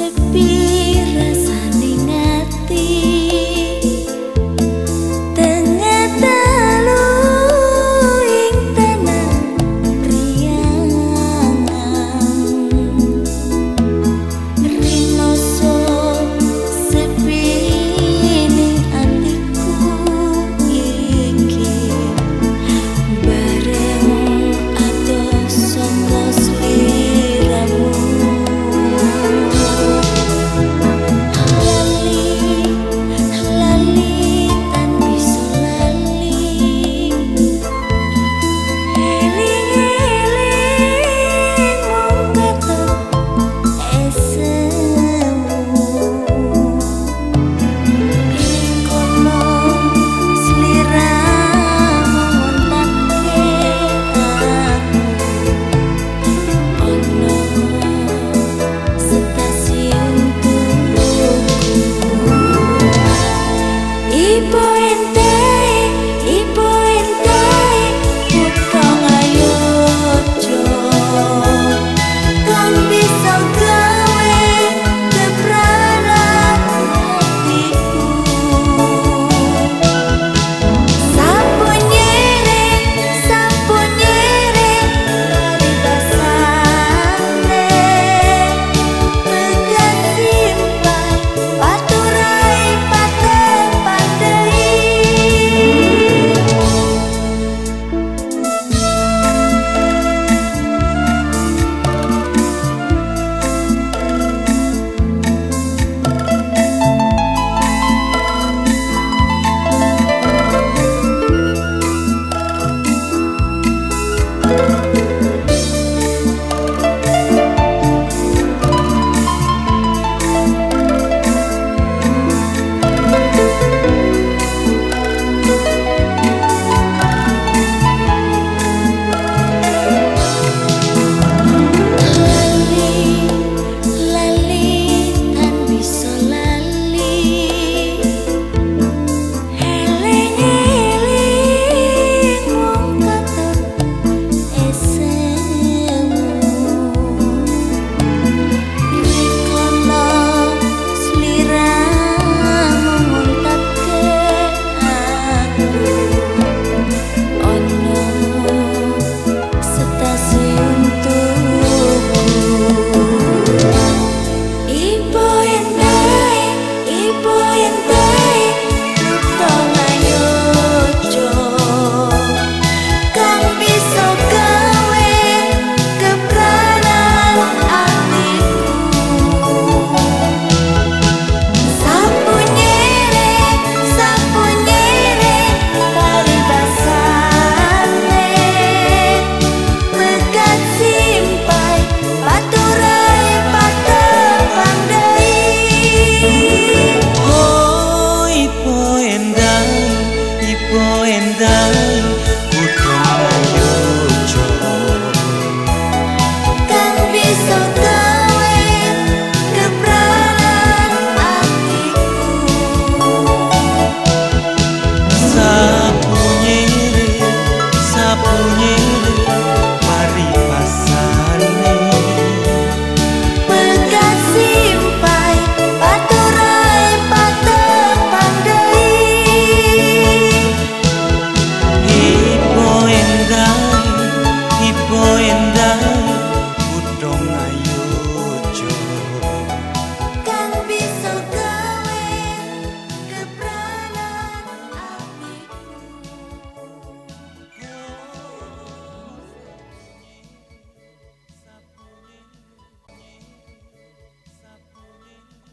sepi without